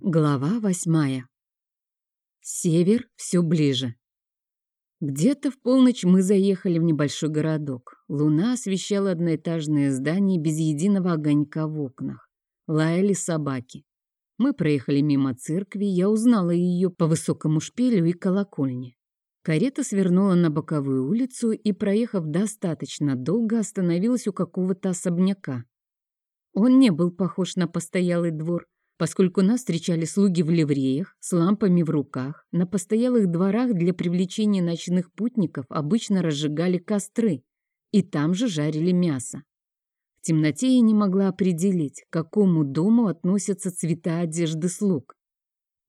Глава восьмая. Север все ближе. Где-то в полночь мы заехали в небольшой городок. Луна освещала одноэтажные здания без единого огонька в окнах. Лаяли собаки. Мы проехали мимо церкви, я узнала ее по высокому шпилю и колокольне. Карета свернула на боковую улицу и, проехав достаточно долго, остановилась у какого-то особняка. Он не был похож на постоялый двор, поскольку нас встречали слуги в ливреях, с лампами в руках. На постоялых дворах для привлечения ночных путников обычно разжигали костры, и там же жарили мясо. В темноте я не могла определить, к какому дому относятся цвета одежды слуг.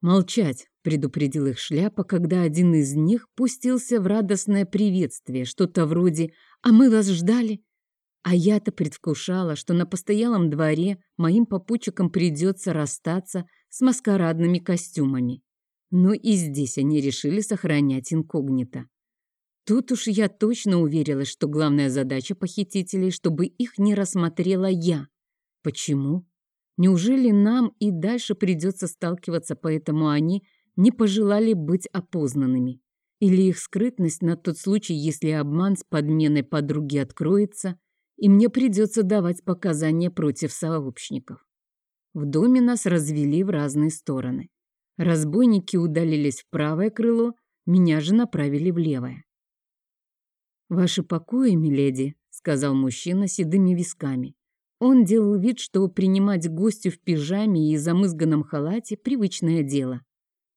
«Молчать!» — предупредил их шляпа, когда один из них пустился в радостное приветствие, что-то вроде «А мы вас ждали!» А я-то предвкушала, что на постоялом дворе моим попутчикам придется расстаться с маскарадными костюмами. Но и здесь они решили сохранять инкогнито. Тут уж я точно уверилась, что главная задача похитителей, чтобы их не рассмотрела я. Почему? Неужели нам и дальше придется сталкиваться, поэтому они не пожелали быть опознанными? Или их скрытность на тот случай, если обман с подменой подруги откроется, и мне придется давать показания против сообщников. В доме нас развели в разные стороны. Разбойники удалились в правое крыло, меня же направили в левое. «Ваши покои, миледи», — сказал мужчина с седыми висками. Он делал вид, что принимать гостю в пижаме и замызганном халате — привычное дело.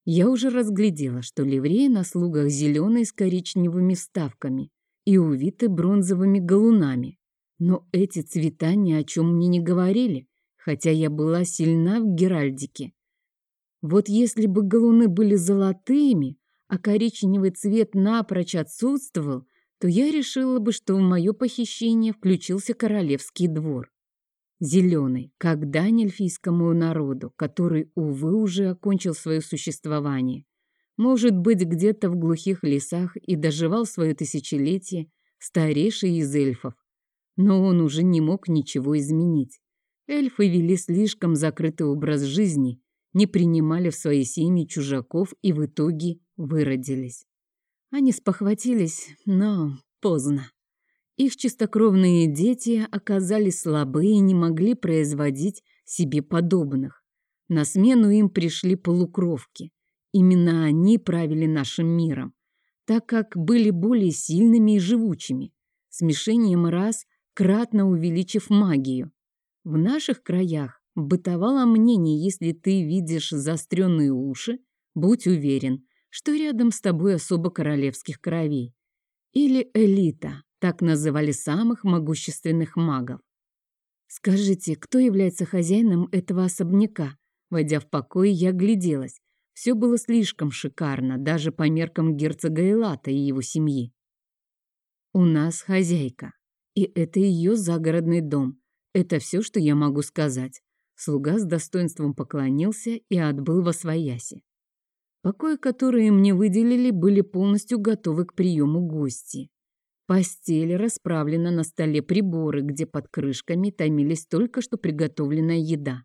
Я уже разглядела, что ливреи на слугах зеленые с коричневыми вставками и увиты бронзовыми галунами. Но эти цвета ни о чем мне не говорили, хотя я была сильна в геральдике. Вот если бы галуны были золотыми, а коричневый цвет напрочь отсутствовал, то я решила бы, что в мое похищение включился королевский двор. Зеленый, как дань эльфийскому народу, который, увы, уже окончил свое существование. Может быть, где-то в глухих лесах и доживал свое тысячелетие старейший из эльфов, но он уже не мог ничего изменить. Эльфы вели слишком закрытый образ жизни, не принимали в свои семьи чужаков и в итоге выродились. Они спохватились, но поздно. Их чистокровные дети оказались слабы и не могли производить себе подобных. На смену им пришли полукровки. Именно они правили нашим миром, так как были более сильными и живучими. Смешением рас кратно увеличив магию. В наших краях бытовало мнение, если ты видишь заостренные уши, будь уверен, что рядом с тобой особо королевских кровей. Или элита, так называли самых могущественных магов. Скажите, кто является хозяином этого особняка? Войдя в покой, я гляделась. Все было слишком шикарно, даже по меркам герцога Элата и его семьи. У нас хозяйка. И это ее загородный дом. Это все, что я могу сказать. Слуга с достоинством поклонился и отбыл во свояси. Покои, которые мне выделили, были полностью готовы к приему гостей. Постель расправлена на столе приборы, где под крышками томились только что приготовленная еда.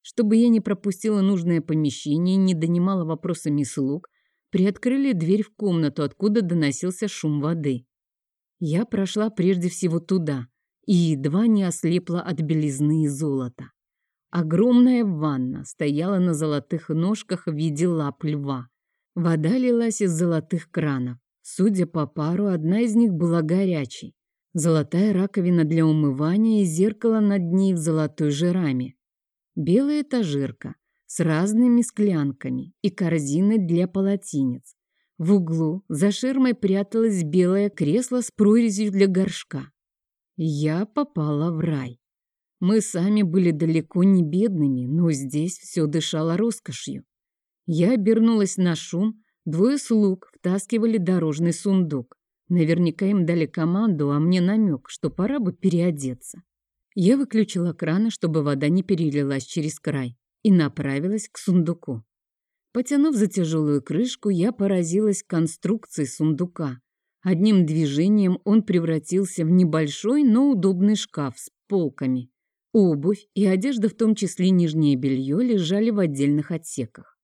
Чтобы я не пропустила нужное помещение, не донимала вопросами слуг, приоткрыли дверь в комнату, откуда доносился шум воды. Я прошла прежде всего туда и едва не ослепла от белизны и золота. Огромная ванна стояла на золотых ножках в виде лап льва. Вода лилась из золотых кранов. Судя по пару, одна из них была горячей. Золотая раковина для умывания и зеркало над ней в золотой жераме. Белая этажерка с разными склянками и корзины для полотенец. В углу за ширмой пряталось белое кресло с прорезью для горшка. Я попала в рай. Мы сами были далеко не бедными, но здесь все дышало роскошью. Я обернулась на шум, двое слуг втаскивали дорожный сундук. Наверняка им дали команду, а мне намек, что пора бы переодеться. Я выключила краны, чтобы вода не перелилась через край, и направилась к сундуку. Потянув за тяжелую крышку, я поразилась конструкции сундука. Одним движением он превратился в небольшой, но удобный шкаф с полками. Обувь и одежда, в том числе нижнее белье, лежали в отдельных отсеках.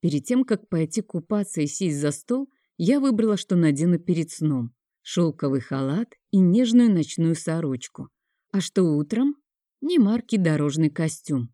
Перед тем, как пойти купаться и сесть за стол, я выбрала, что надену перед сном. Шелковый халат и нежную ночную сорочку. А что утром? Не марки дорожный костюм.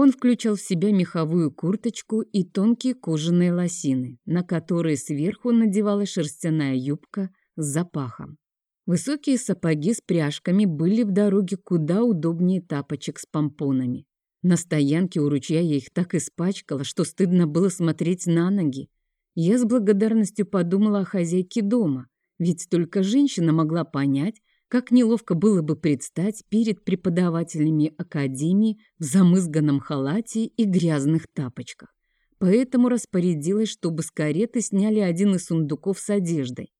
Он включал в себя меховую курточку и тонкие кожаные лосины, на которые сверху надевалась шерстяная юбка с запахом. Высокие сапоги с пряжками были в дороге куда удобнее тапочек с помпонами. На стоянке у ручья я их так испачкала, что стыдно было смотреть на ноги. Я с благодарностью подумала о хозяйке дома, ведь только женщина могла понять, как неловко было бы предстать перед преподавателями академии в замызганном халате и грязных тапочках. Поэтому распорядилась, чтобы с кареты сняли один из сундуков с одеждой.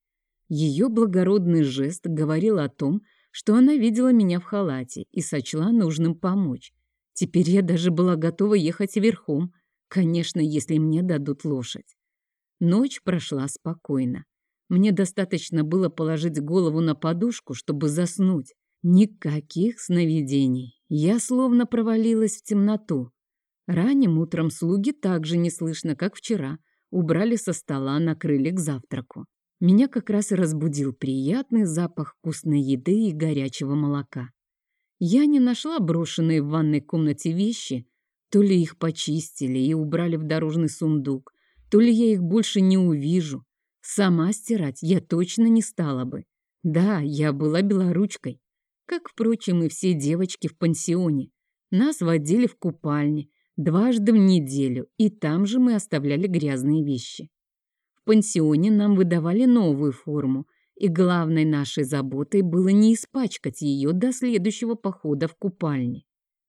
Ее благородный жест говорил о том, что она видела меня в халате и сочла нужным помочь. Теперь я даже была готова ехать верхом, конечно, если мне дадут лошадь. Ночь прошла спокойно. Мне достаточно было положить голову на подушку, чтобы заснуть. Никаких сновидений. Я словно провалилась в темноту. Ранним утром слуги так же не слышно, как вчера. Убрали со стола, накрыли к завтраку. Меня как раз разбудил приятный запах вкусной еды и горячего молока. Я не нашла брошенные в ванной комнате вещи, то ли их почистили и убрали в дорожный сундук, то ли я их больше не увижу. Сама стирать я точно не стала бы. Да, я была белоручкой, как, впрочем, и все девочки в пансионе. Нас водили в купальне дважды в неделю, и там же мы оставляли грязные вещи пансионе нам выдавали новую форму, и главной нашей заботой было не испачкать ее до следующего похода в купальне.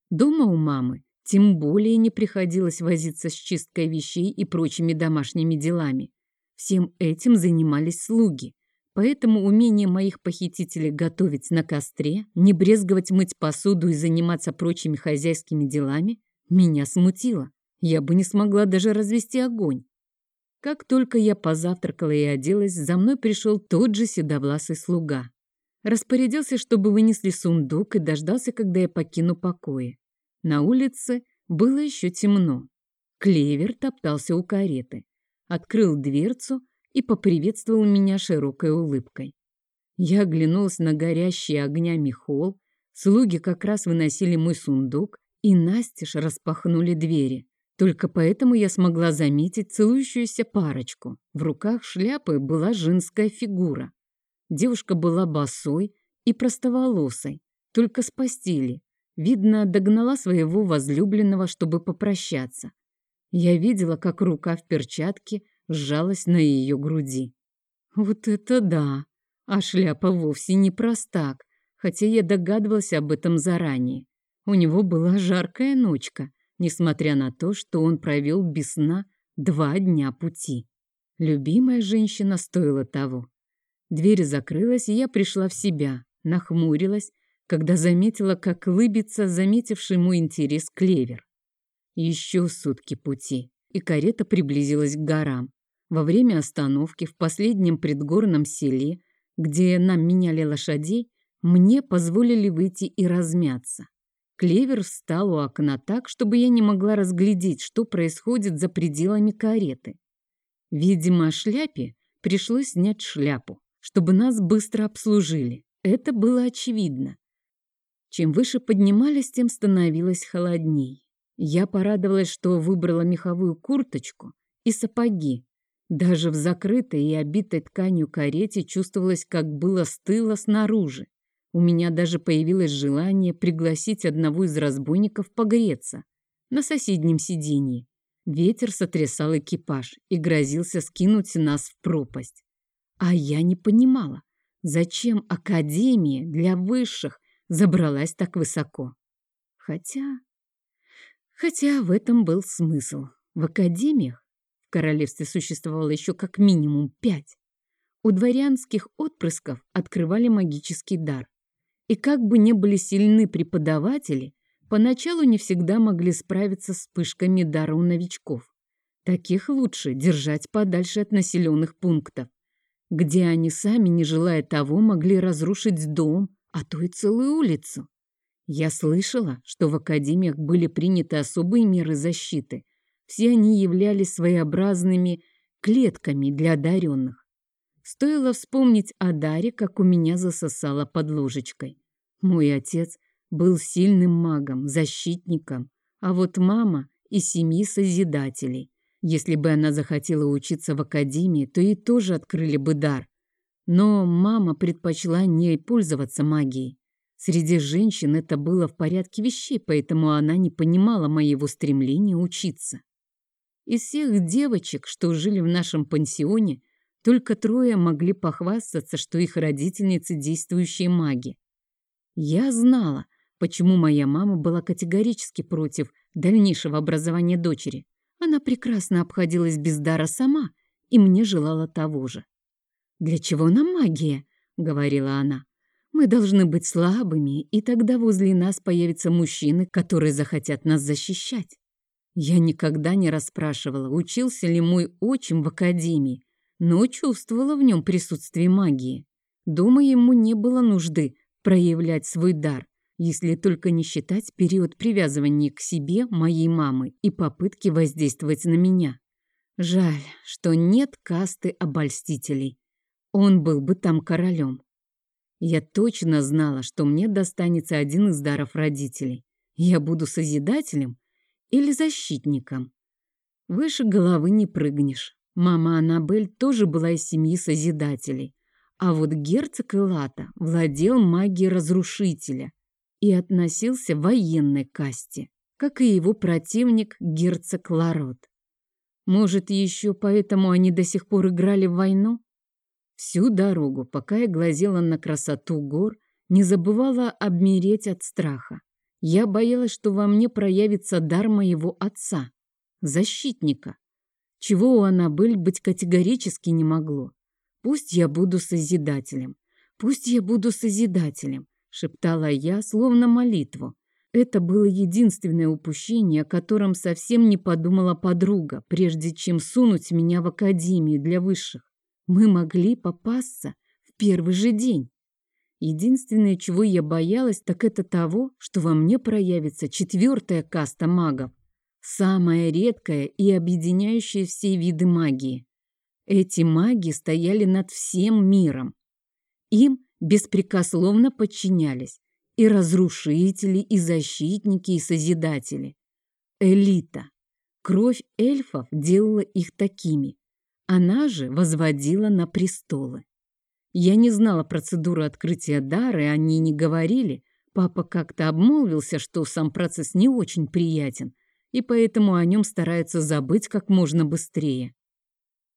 Дома у мамы тем более не приходилось возиться с чисткой вещей и прочими домашними делами. Всем этим занимались слуги. Поэтому умение моих похитителей готовить на костре, не брезговать мыть посуду и заниматься прочими хозяйскими делами меня смутило. Я бы не смогла даже развести огонь. Как только я позавтракала и оделась, за мной пришел тот же седовласый слуга. Распорядился, чтобы вынесли сундук и дождался, когда я покину покои. На улице было еще темно. Клевер топтался у кареты, открыл дверцу и поприветствовал меня широкой улыбкой. Я оглянулась на горящий огнями холл, слуги как раз выносили мой сундук и настежь распахнули двери. Только поэтому я смогла заметить целующуюся парочку. В руках шляпы была женская фигура. Девушка была босой и простоволосой, только с постели. Видно, догнала своего возлюбленного, чтобы попрощаться. Я видела, как рука в перчатке сжалась на ее груди. Вот это да! А шляпа вовсе не простак, хотя я догадывалась об этом заранее. У него была жаркая ночка, несмотря на то, что он провел без сна два дня пути. Любимая женщина стоила того. Дверь закрылась, и я пришла в себя, нахмурилась, когда заметила, как лыбится заметивший мой интерес клевер. Еще сутки пути, и карета приблизилась к горам. Во время остановки в последнем предгорном селе, где нам меняли лошадей, мне позволили выйти и размяться. Клевер встал у окна так, чтобы я не могла разглядеть, что происходит за пределами кареты. Видимо, шляпе пришлось снять шляпу, чтобы нас быстро обслужили. Это было очевидно. Чем выше поднимались, тем становилось холодней. Я порадовалась, что выбрала меховую курточку и сапоги. Даже в закрытой и обитой тканью карете чувствовалось, как было стыло снаружи. У меня даже появилось желание пригласить одного из разбойников погреться на соседнем сиденье. Ветер сотрясал экипаж и грозился скинуть нас в пропасть. А я не понимала, зачем Академия для высших забралась так высоко. Хотя... Хотя в этом был смысл. В академиях в королевстве существовало еще как минимум пять. У дворянских отпрысков открывали магический дар. И как бы ни были сильны преподаватели, поначалу не всегда могли справиться с вспышками дара у новичков. Таких лучше держать подальше от населенных пунктов, где они сами, не желая того, могли разрушить дом, а то и целую улицу. Я слышала, что в академиях были приняты особые меры защиты. Все они являлись своеобразными клетками для одаренных. Стоило вспомнить о Даре, как у меня засосало под ложечкой. Мой отец был сильным магом, защитником, а вот мама и семьи Созидателей. Если бы она захотела учиться в академии, то и тоже открыли бы дар. Но мама предпочла не пользоваться магией. Среди женщин это было в порядке вещей, поэтому она не понимала моего стремления учиться. Из всех девочек, что жили в нашем пансионе, только трое могли похвастаться, что их родительницы действующие маги. Я знала, почему моя мама была категорически против дальнейшего образования дочери. Она прекрасно обходилась без дара сама и мне желала того же. «Для чего нам магия?» — говорила она. «Мы должны быть слабыми, и тогда возле нас появятся мужчины, которые захотят нас защищать». Я никогда не расспрашивала, учился ли мой отчим в академии, но чувствовала в нем присутствие магии. Дома ему не было нужды проявлять свой дар, если только не считать период привязывания к себе моей мамы и попытки воздействовать на меня. Жаль, что нет касты обольстителей. Он был бы там королем. Я точно знала, что мне достанется один из даров родителей. Я буду созидателем или защитником. Выше головы не прыгнешь. Мама Аннабель тоже была из семьи Созидателей. А вот герцог Элата владел магией разрушителя и относился в военной касте, как и его противник герцог Ларот. Может, еще поэтому они до сих пор играли в войну? Всю дорогу, пока я глазела на красоту гор, не забывала обмереть от страха. Я боялась, что во мне проявится дар моего отца, защитника, чего у Аннабель быть категорически не могло. Пусть я буду созидателем, пусть я буду созидателем, шептала я, словно молитву. Это было единственное упущение, о котором совсем не подумала подруга, прежде чем сунуть меня в академию для высших. Мы могли попасться в первый же день. Единственное, чего я боялась, так это того, что во мне проявится четвертая каста магов, самая редкая и объединяющая все виды магии. Эти маги стояли над всем миром. Им беспрекословно подчинялись и разрушители, и защитники, и созидатели. Элита. Кровь эльфов делала их такими. Она же возводила на престолы. Я не знала процедуру открытия дара, и они не говорили. Папа как-то обмолвился, что сам процесс не очень приятен, и поэтому о нем стараются забыть как можно быстрее.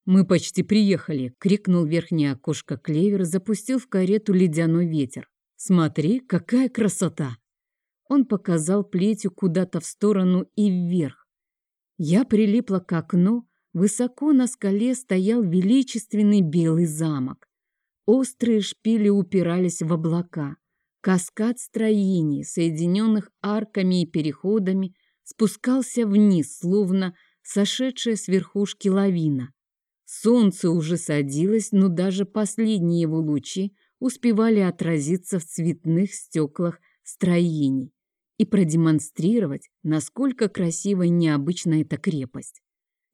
«Мы почти приехали!» — крикнул верхнее окошко клевер, запустил в карету ледяной ветер. «Смотри, какая красота!» Он показал плетью куда-то в сторону и вверх. Я прилипла к окну, высоко на скале стоял величественный белый замок. Острые шпили упирались в облака. Каскад строений, соединенных арками и переходами, спускался вниз, словно сошедшая с верхушки лавина. Солнце уже садилось, но даже последние его лучи успевали отразиться в цветных стеклах строений и продемонстрировать, насколько красива и необычна эта крепость.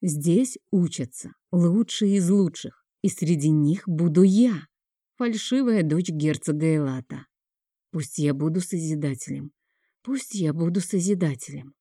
Здесь учатся лучшие из лучших, и среди них буду я фальшивая дочь герцога Элата. Пусть я буду созидателем, пусть я буду созидателем.